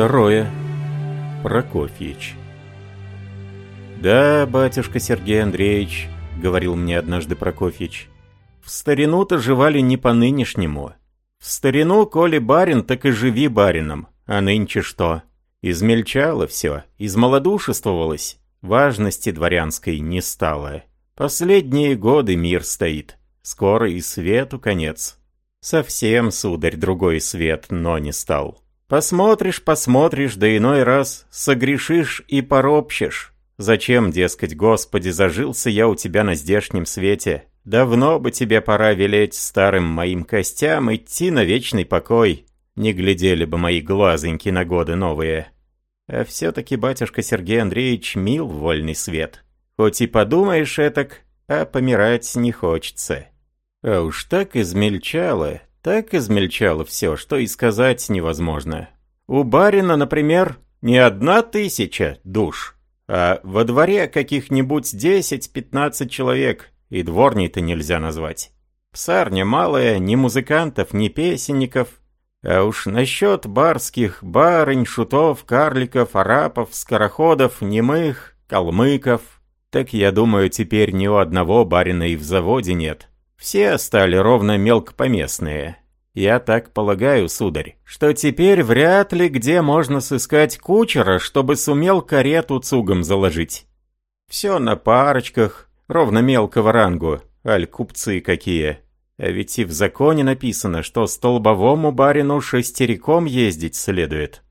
Второе. Прокофьич. «Да, батюшка Сергей Андреевич», — говорил мне однажды Прокофьич, — «в старину-то жевали не по-нынешнему. В старину, коли барин, так и живи барином, а нынче что? Измельчало все, измолодушествовалось, важности дворянской не стало. Последние годы мир стоит, скоро и свету конец. Совсем, сударь, другой свет, но не стал. Посмотришь, посмотришь, да иной раз согрешишь и поропщешь. Зачем, дескать, Господи, зажился я у тебя на здешнем свете? Давно бы тебе пора велеть старым моим костям идти на вечный покой. Не глядели бы мои глазоньки на годы новые. А все-таки батюшка Сергей Андреевич мил вольный свет. Хоть и подумаешь этак, а помирать не хочется. А уж так измельчало, так измельчало все, что и сказать невозможно. У барина, например, не одна тысяча душ, а во дворе каких-нибудь десять-пятнадцать человек, и дворней-то нельзя назвать. Псарня малая, ни музыкантов, ни песенников. А уж насчет барских барынь, шутов, карликов, арапов, скороходов, немых, калмыков, так я думаю, теперь ни у одного барина и в заводе нет. Все стали ровно мелкопоместные. Я так полагаю, сударь, что теперь вряд ли где можно сыскать кучера, чтобы сумел карету цугом заложить. Все на парочках, ровно мелкого рангу, аль купцы какие. А ведь и в законе написано, что столбовому барину шестериком ездить следует.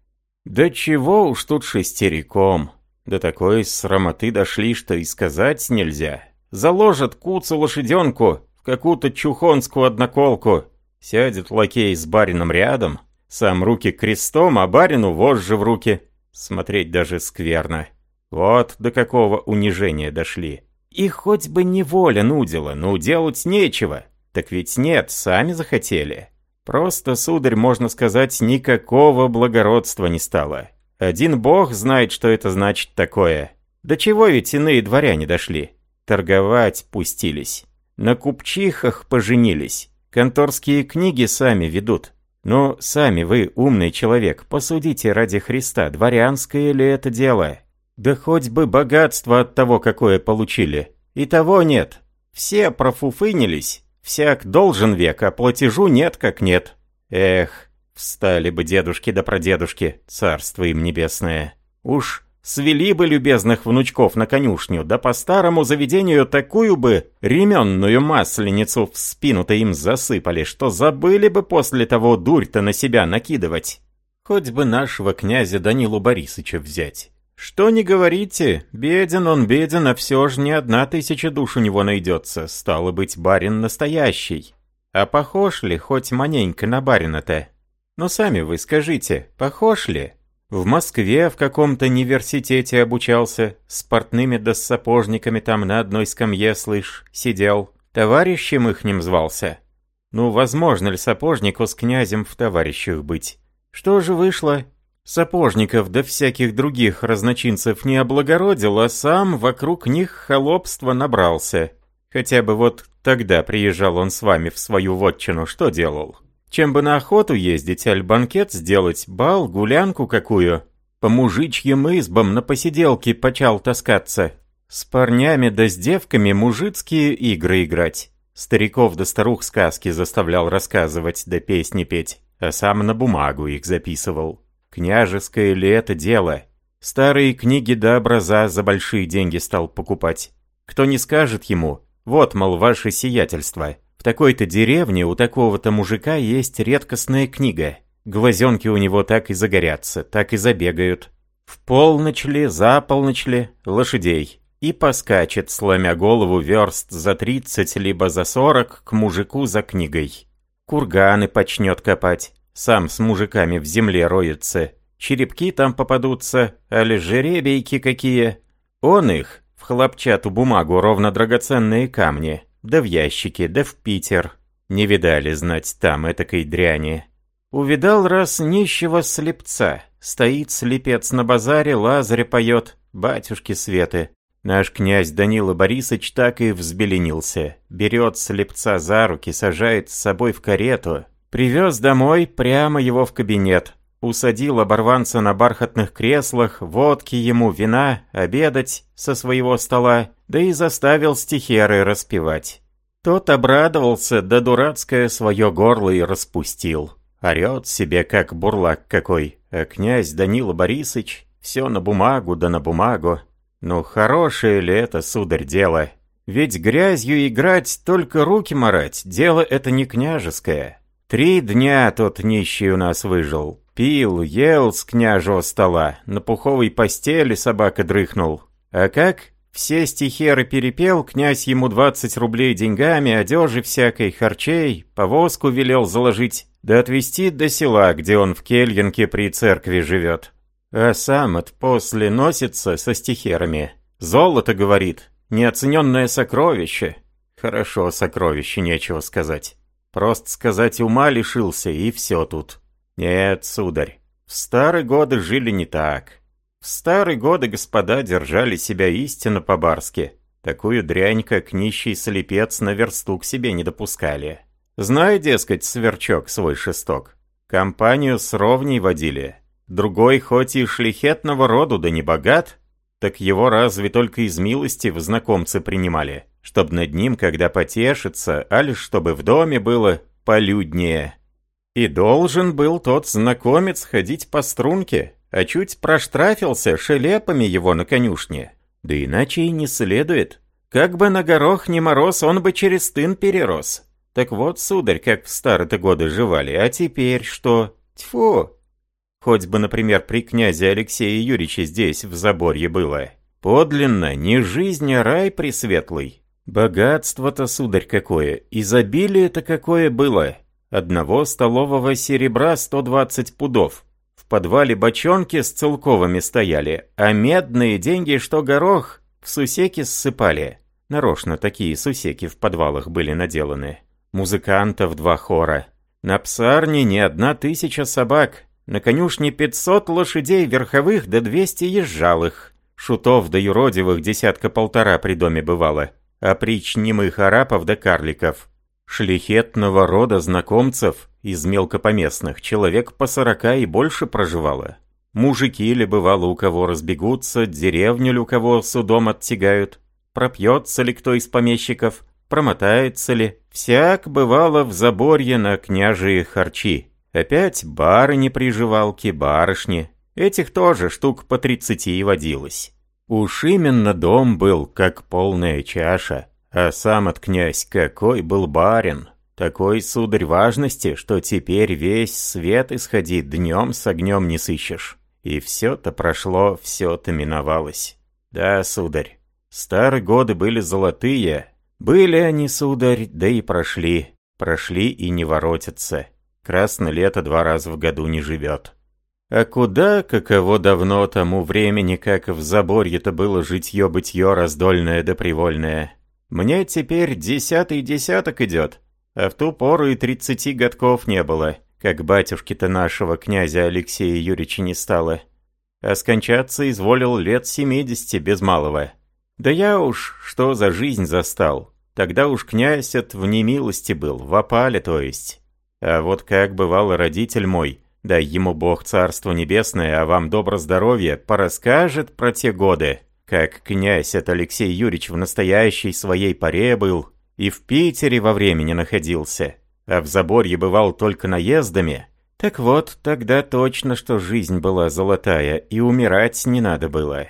Да чего уж тут шестериком. До такой срамоты дошли, что и сказать нельзя. Заложат куцу лошаденку в какую-то чухонскую одноколку, Сядет лакей с барином рядом, сам руки крестом, а барину вожжи в руки. Смотреть даже скверно. Вот до какого унижения дошли. И хоть бы неволя нудила, но делать нечего. Так ведь нет, сами захотели. Просто, сударь, можно сказать, никакого благородства не стало. Один бог знает, что это значит такое. До чего ведь иные дворяне дошли? Торговать пустились. На купчихах поженились. Конторские книги сами ведут. Но сами вы, умный человек, посудите ради Христа, дворянское ли это дело? Да хоть бы богатство от того, какое получили. И того нет. Все профуфынились. Всяк должен век, а платежу нет как нет. Эх, встали бы дедушки да прадедушки, царство им небесное. Уж Свели бы любезных внучков на конюшню, да по старому заведению такую бы ременную масленицу в спину-то им засыпали, что забыли бы после того дурь-то на себя накидывать. Хоть бы нашего князя Данилу Борисовича взять. Что не говорите, беден он беден, а все же не одна тысяча душ у него найдется, стало быть, барин настоящий. А похож ли хоть маненько на барина-то? Ну сами вы скажите, похож ли? В Москве в каком-то университете обучался, с портными да с сапожниками там на одной скамье, слышь, сидел. Товарищем их ним звался. Ну, возможно ли сапожнику с князем в товарищах быть? Что же вышло? Сапожников да всяких других разночинцев не облагородил, а сам вокруг них холопства набрался. Хотя бы вот тогда приезжал он с вами в свою вотчину, что делал? Чем бы на охоту ездить, аль банкет сделать, бал, гулянку какую. По мужичьим избам на посиделке почал таскаться. С парнями да с девками мужицкие игры играть. Стариков да старух сказки заставлял рассказывать да песни петь, а сам на бумагу их записывал. Княжеское ли это дело? Старые книги да образа за большие деньги стал покупать. Кто не скажет ему, вот, мол, ваше сиятельство, в такой-то деревне у такого-то мужика есть редкостная книга. Глазенки у него так и загорятся, так и забегают. В полночь ли, за полночь ли, лошадей. И поскачет, сломя голову верст за тридцать либо за сорок к мужику за книгой. Курганы почнет копать. Сам с мужиками в земле роется. Черепки там попадутся, али жеребейки какие. Он их, в хлопчату бумагу ровно драгоценные камни да в ящике, да в Питер. Не видали знать там этакой дряни. Увидал раз нищего слепца. Стоит слепец на базаре, Лазаря поет, батюшки Светы. Наш князь Данила Борисович так и взбеленился. Берет слепца за руки, сажает с собой в карету. Привез домой прямо его в кабинет. усадил оборванца на бархатных креслах, водки ему, вина, обедать со своего стола, да и заставил стихеры распевать. Тот обрадовался, да дурацкое свое горло и распустил. Орет себе, как бурлак какой, а князь Данила Борисович все на бумагу да на бумагу. Ну, хорошее ли это, сударь, дело? Ведь грязью играть, только руки марать, дело это не княжеское. Три дня тот нищий у нас выжил. Пил, ел с княжего стола, на пуховой постели собака дрыхнул. А как? Все стихеры перепел, князь ему двадцать рублей деньгами, одежи всякой, харчей, повозку велел заложить да отвезти до села, где он в Кельинке при церкви живет. А сам от после носится со стихерами. Золото, говорит, неоцененное сокровище. Хорошо, сокровище, нечего сказать. Просто сказать ума лишился, и все тут. Нет, сударь, в старые годы жили не так. В старые годы господа держали себя истинно по-барски. Такую дрянь, как нищий слепец, на версту к себе не допускали. Знай, дескать, сверчок свой шесток. Компанию с ровней водили. Другой, хоть и шлихетного роду, да не богат, так его разве только из милости в знакомцы принимали, чтоб над ним, когда потешится, а чтобы в доме было полюднее. И должен был тот знакомец ходить по струнке, а чуть проштрафился шелепами его на конюшне. Да иначе и не следует. Как бы на горох не мороз, он бы через тын перерос. Так вот, сударь, как в старые-то годы жевали, а теперь что? Тьфу! Хоть бы, например, при князе Алексее Юрьевиче здесь, в Заборье, было. Подлинно, не жизнь, а рай пресветлый. Богатство-то, сударь, какое, изобилие-то какое было. Одного столового серебра 120 пудов. Подвале бочонки с целковыми стояли, а медные деньги, что горох, в сусеки ссыпали. Нарочно такие сусеки в подвалах были наделаны музыкантов два хора. На псарне не одна тысяча собак, на конюшне пятьсот лошадей верховых да двести езжалых. Шутов да юродивых десятка-полтора при доме бывало, а прич немых арапов да карликов. Шлихетного рода знакомцев из мелкопоместных человек по сорока и больше проживало. Мужики ли бывало у кого разбегутся, деревню ли у кого судом оттягают, пропьется ли кто из помещиков, промотается ли. Всяк бывало в заборье на княжие харчи. Опять барыни-приживалки, барышни. Этих тоже штук по тридцати водилось. Уж именно дом был, как полная чаша. А сам от князь какой был барин. Такой, сударь, важности, что теперь весь свет исходит, днем с огнем не сыщешь. И все-то прошло, все-то миновалось. Да, сударь, старые годы были золотые, были они, сударь, да и прошли. Прошли и не воротятся. Красное лето два раза в году не живет. А куда, каково давно тому времени, как в заборье-то было житье-бытье раздольное да привольное. Мне теперь десятый десяток идет, а в ту пору и тридцати годков не было, как батюшки-то нашего князя Алексея Юрьевича не стало. А скончаться изволил лет семидесяти без малого. Да я уж что за жизнь застал. Тогда уж князь от в немилости был, в опале то есть. А вот как бывал родитель мой, дай ему Бог царство небесное, а вам добро здоровье, порасскажет про те годы, как князь от Алексей Юрьевич в настоящей своей паре был и в Питере во времени находился, а в Заборье бывал только наездами. Так вот, тогда точно, что жизнь была золотая, и умирать не надо было.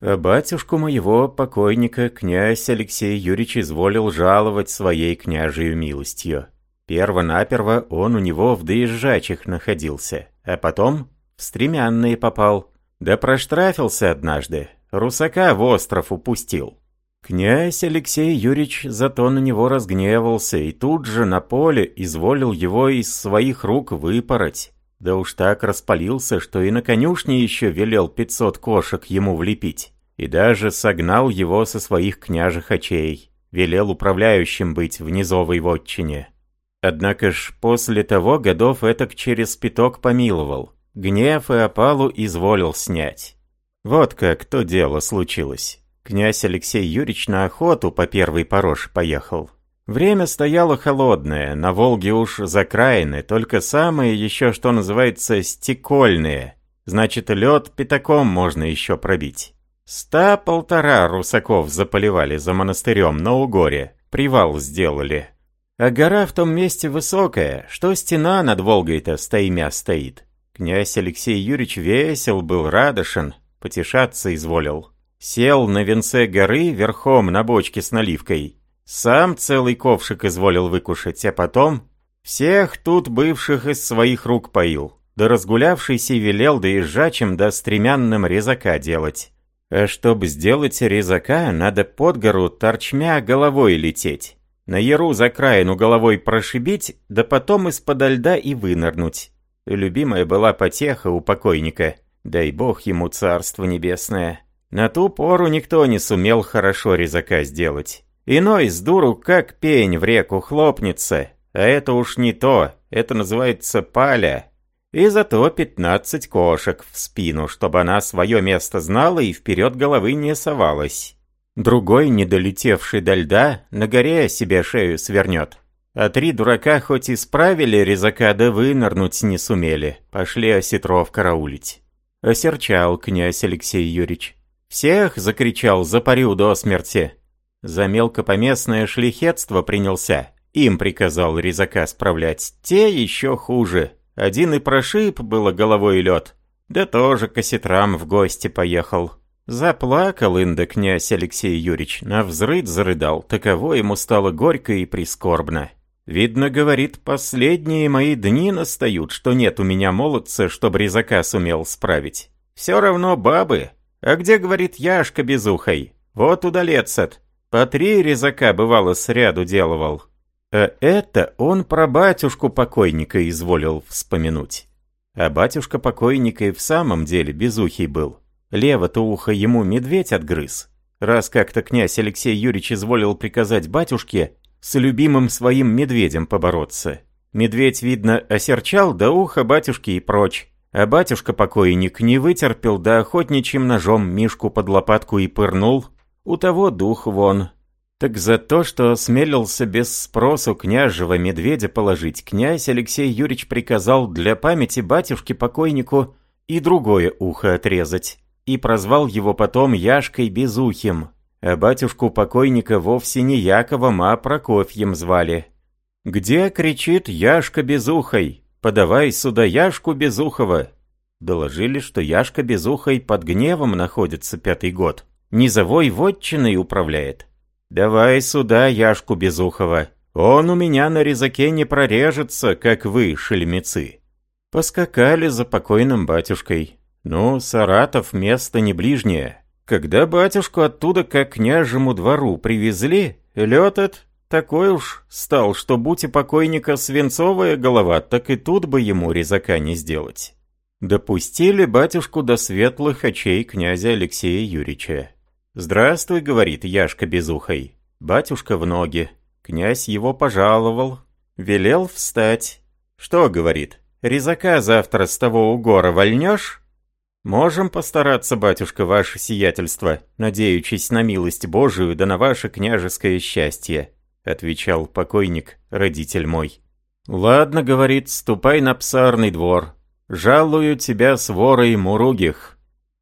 А батюшку моего покойника князь Алексей Юрьевич изволил жаловать своей княжею милостью. Перво-наперво он у него в доезжачих находился, а потом в стремянные попал. Да проштрафился однажды, русака в остров упустил. Князь Алексей Юрьевич зато на него разгневался и тут же на поле изволил его из своих рук выпороть. Да уж так распалился, что и на конюшне еще велел пятьсот кошек ему влепить и даже согнал его со своих княжих очей, велел управляющим быть в низовой вотчине. Однако ж после того годов этак через пяток помиловал, гнев и опалу изволил снять. Вот как то дело случилось. Князь Алексей Юрьевич на охоту по первой пороше поехал. Время стояло холодное, на Волге уж закраины, только самые еще, что называется, стекольные. Значит, лед пятаком можно еще пробить. Ста полтора русаков заполивали за монастырем на Угоре, привал сделали. А гора в том месте высокая, что стена над Волгой-то стоймя стоит. Князь Алексей Юрьевич весел был, радошен, потешаться изволил. Сел на венце горы верхом на бочке с наливкой. Сам целый ковшик изволил выкушать, а потом всех тут бывших из своих рук поил. Да разгулявшийся велел доезжачим да стремянным резака делать. А чтобы сделать резака, надо под гору торчмя головой лететь. На яру за краину головой прошибить, да потом из-под льда и вынырнуть. Любимая была потеха у покойника. Дай бог ему царство небесное. На ту пору никто не сумел хорошо резака сделать. Иной с дуру как пень в реку хлопнется, а это уж не то, это называется паля. И зато пятнадцать кошек в спину, чтобы она свое место знала и вперед головы не совалась. Другой, не долетевший до льда, на горе себе шею свернет. А три дурака хоть и справили резака, да вынырнуть не сумели. Пошли осетров караулить. Осерчал князь Алексей Юрьевич. Всех закричал запарю до смерти. За мелкопоместное шлихетство принялся. Им приказал резака справлять. Те еще хуже. Один и прошиб было головой лед. Да тоже к осетрам в гости поехал. Заплакал инда князь Алексей Юрьевич, на взрыд зарыдал, таково ему стало горько и прискорбно. Видно, говорит, последние мои дни настают, что нет у меня молодца, чтоб резака сумел справить. Все равно бабы. А где, говорит, Яшка безухой? Вот удалец от. По три резака, бывало, сряду делывал. А это он про батюшку покойника изволил вспомянуть. А батюшка покойника и в самом деле безухий был. Лево-то ухо ему медведь отгрыз. Раз как-то князь Алексей Юрьевич изволил приказать батюшке с любимым своим медведем побороться. Медведь, видно, осерчал до уха батюшки и прочь. А батюшка-покойник не вытерпел, да охотничьим ножом Мишку под лопатку и пырнул. У того дух вон. Так за то, что смелился без спросу княжего медведя положить, князь Алексей Юрьевич приказал для памяти батюшке-покойнику и другое ухо отрезать и прозвал его потом Яшкой Безухим, а батюшку покойника вовсе не Яковом, а Прокофьем звали. «Где кричит Яшка Безухой? Подавай сюда Яшку Безухова!» Доложили, что Яшка Безухой под гневом находится пятый год. Низовой вотчиной управляет. «Давай сюда Яшку Безухова. Он у меня на резаке не прорежется, как вы, шельмецы». Поскакали за покойным батюшкой. Ну, Саратов место не ближнее. Когда батюшку оттуда как княжему двору привезли, лед этот такой уж стал, что будь и покойника свинцовая голова, так и тут бы ему резака не сделать. Допустили батюшку до светлых очей князя Алексея Юрьевича. «Здравствуй», — говорит Яшка безухой. Батюшка в ноги. Князь его пожаловал. Велел встать. «Что?» — говорит. «Резака завтра с того угора вольнешь?» «Можем постараться, батюшка, ваше сиятельство, надеючись на милость Божию да на ваше княжеское счастье», отвечал покойник, родитель мой. «Ладно, — говорит, — ступай на псарный двор. Жалую тебя с ворой муругих.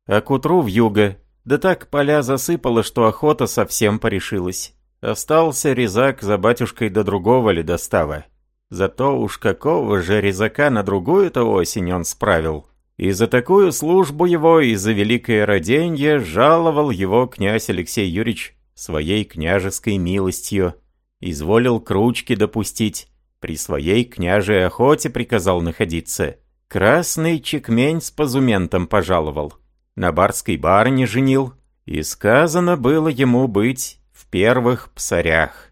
А к утру в юго, да так поля засыпало, что охота совсем порешилась. Остался резак за батюшкой до другого ледостава. Зато уж какого же резака на другую-то осень он справил». И за такую службу его, и за великое роденье жаловал его князь Алексей Юрьевич своей княжеской милостью, изволил кручки допустить, при своей княжей охоте приказал находиться. Красный чекмень с позументом пожаловал, на барской барыне женил, и сказано было ему быть в первых псарях.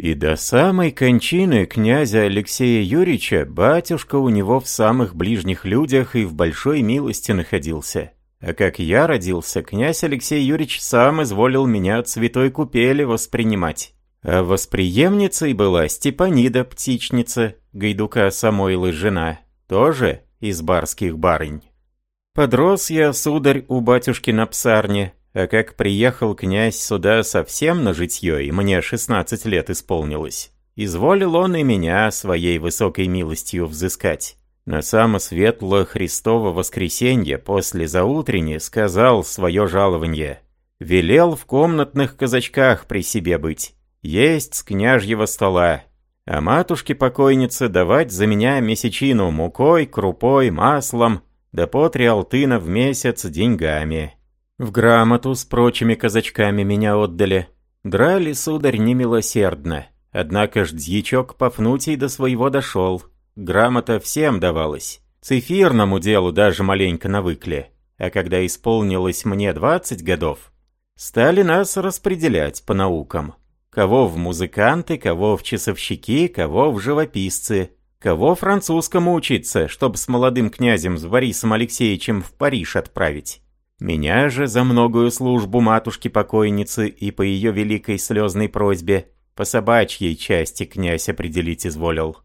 И до самой кончины князя Алексея Юрьевича батюшка у него в самых ближних людях и в большой милости находился. А как я родился, князь Алексей Юрьевич сам изволил меня от святой купели воспринимать. А восприемницей была Степанида Птичница, Гайдука Самойлы жена, тоже из барских барынь. Подрос я, сударь, у батюшки на псарне, а как приехал князь сюда совсем на житье, и мне 16 лет исполнилось, изволил он и меня своей высокой милостью взыскать. На само светло Христово воскресенье после заутренне сказал свое жалование. Велел в комнатных казачках при себе быть, есть с княжьего стола, а матушке-покойнице давать за меня месячину мукой, крупой, маслом, да по три алтына в месяц деньгами. В грамоту с прочими казачками меня отдали. Драли, сударь, немилосердно. Однако ж дьячок Пафнутий до своего дошел. Грамота всем давалась. Цифирному делу даже маленько навыкли. А когда исполнилось мне 20 годов, стали нас распределять по наукам. Кого в музыканты, кого в часовщики, кого в живописцы. Кого французскому учиться, чтобы с молодым князем с Борисом Алексеевичем в Париж отправить. Меня же за многою службу матушки-покойницы и по ее великой слезной просьбе по собачьей части князь определить изволил.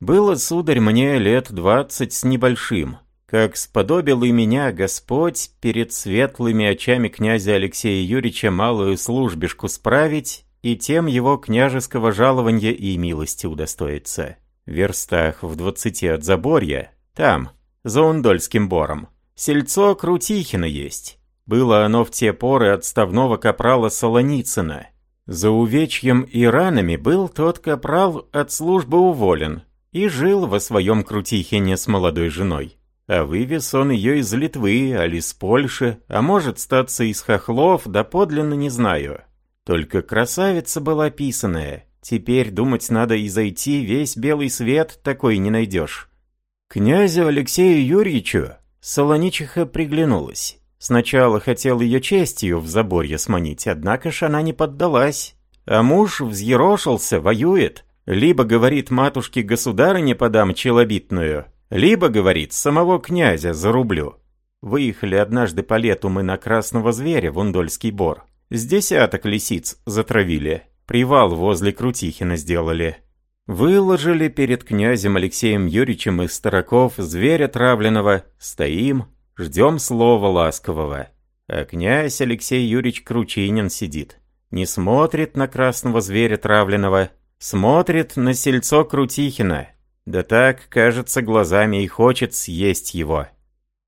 Было, сударь, мне лет двадцать с небольшим, как сподобил и меня Господь перед светлыми очами князя Алексея Юрьевича малую службишку справить и тем его княжеского жалования и милости удостоиться. В верстах в двадцати от Заборья, там, за Ундольским бором, Сельцо Крутихина есть. Было оно в те поры отставного капрала Солоницына. За увечьем и ранами был тот капрал от службы уволен и жил во своем Крутихине с молодой женой. А вывез он ее из Литвы, али с Польши, а может статься из Хохлов, да подлинно не знаю. Только красавица была писаная. Теперь думать надо и зайти, весь белый свет такой не найдешь. Князю Алексею Юрьевичу Солоничиха приглянулась. Сначала хотел ее честью в заборье сманить, однако ж она не поддалась. А муж взъерошился, воюет. Либо, говорит матушке государыне подам челобитную, либо, говорит, самого князя зарублю. Выехали однажды по лету мы на красного зверя в Ундольский бор. С десяток лисиц затравили. Привал возле Крутихина сделали. Выложили перед князем Алексеем Юрьевичем из Стараков зверя травленного, стоим, ждем слова ласкового. А князь Алексей Юрьевич Кручинин сидит. Не смотрит на красного зверя травленного, смотрит на сельцо Крутихина. Да так, кажется, глазами и хочет съесть его.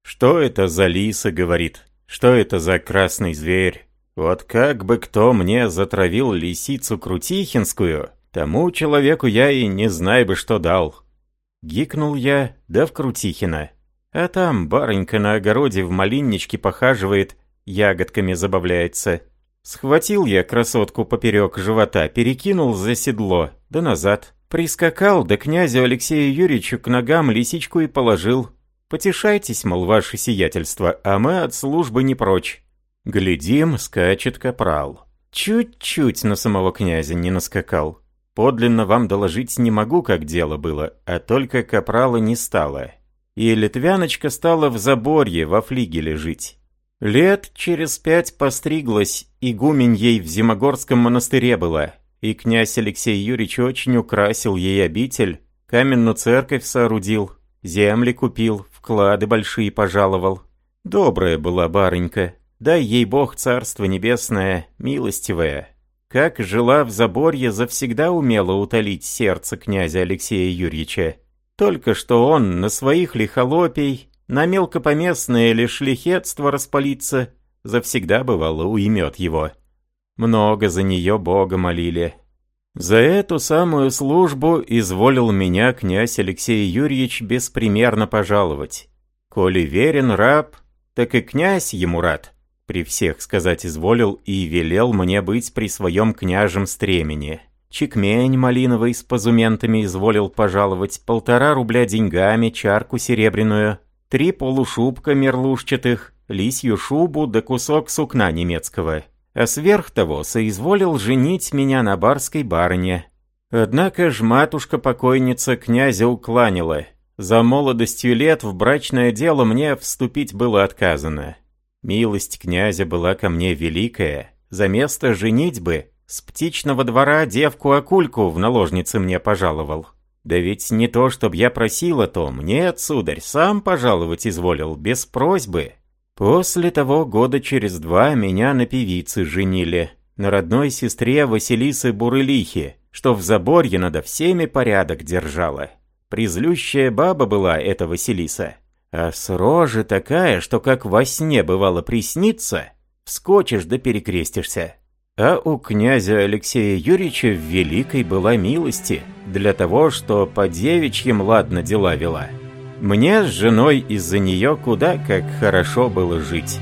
«Что это за лиса?» — говорит. «Что это за красный зверь? Вот как бы кто мне затравил лисицу Крутихинскую, Тому человеку я и не знаю бы, что дал. Гикнул я, да в Крутихина. А там барынька на огороде в малинничке похаживает, ягодками забавляется. Схватил я красотку поперек живота, перекинул за седло, да назад. Прискакал, да князю Алексею Юрьевичу к ногам лисичку и положил. Потешайтесь, мол, ваше сиятельство, а мы от службы не прочь. Глядим, скачет капрал. Чуть-чуть на самого князя не наскакал. Подлинно вам доложить не могу, как дело было, а только капрала не стало. И литвяночка стала в заборье во флигеле жить. Лет через пять постриглась, игумен ей в Зимогорском монастыре была, и князь Алексей Юрьевич очень украсил ей обитель, каменную церковь соорудил, земли купил, вклады большие пожаловал. Добрая была барынька, дай ей Бог царство небесное, милостивое. Как жила в Заборье, завсегда умела утолить сердце князя Алексея Юрьевича. Только что он на своих лихолопий, на мелкопоместное лишь лихетство распалиться, завсегда бывало уймет его. Много за нее Бога молили. За эту самую службу изволил меня князь Алексей Юрьевич беспримерно пожаловать. Коли верен раб, так и князь ему рад при всех сказать изволил и велел мне быть при своем княжем стремени. Чекмень малиновый с позументами изволил пожаловать, полтора рубля деньгами, чарку серебряную, три полушубка мерлушчатых, лисью шубу да кусок сукна немецкого. А сверх того соизволил женить меня на барской барыне. Однако ж матушка-покойница князя укланила. За молодостью лет в брачное дело мне вступить было отказано. Милость князя была ко мне великая. За место женитьбы с птичного двора девку-акульку в наложнице мне пожаловал. Да ведь не то, чтоб я просил о том, нет, сударь, сам пожаловать изволил, без просьбы. После того года через два меня на певице женили, на родной сестре Василисы Бурылихи, что в заборье надо всеми порядок держала. Призлющая баба была эта Василиса. А с рожи такая, что как во сне бывало приснится, вскочишь да перекрестишься. А у князя Алексея Юрьевича в Великой была милости, для того, что по девичьим ладно дела вела. Мне с женой из-за нее куда как хорошо было жить».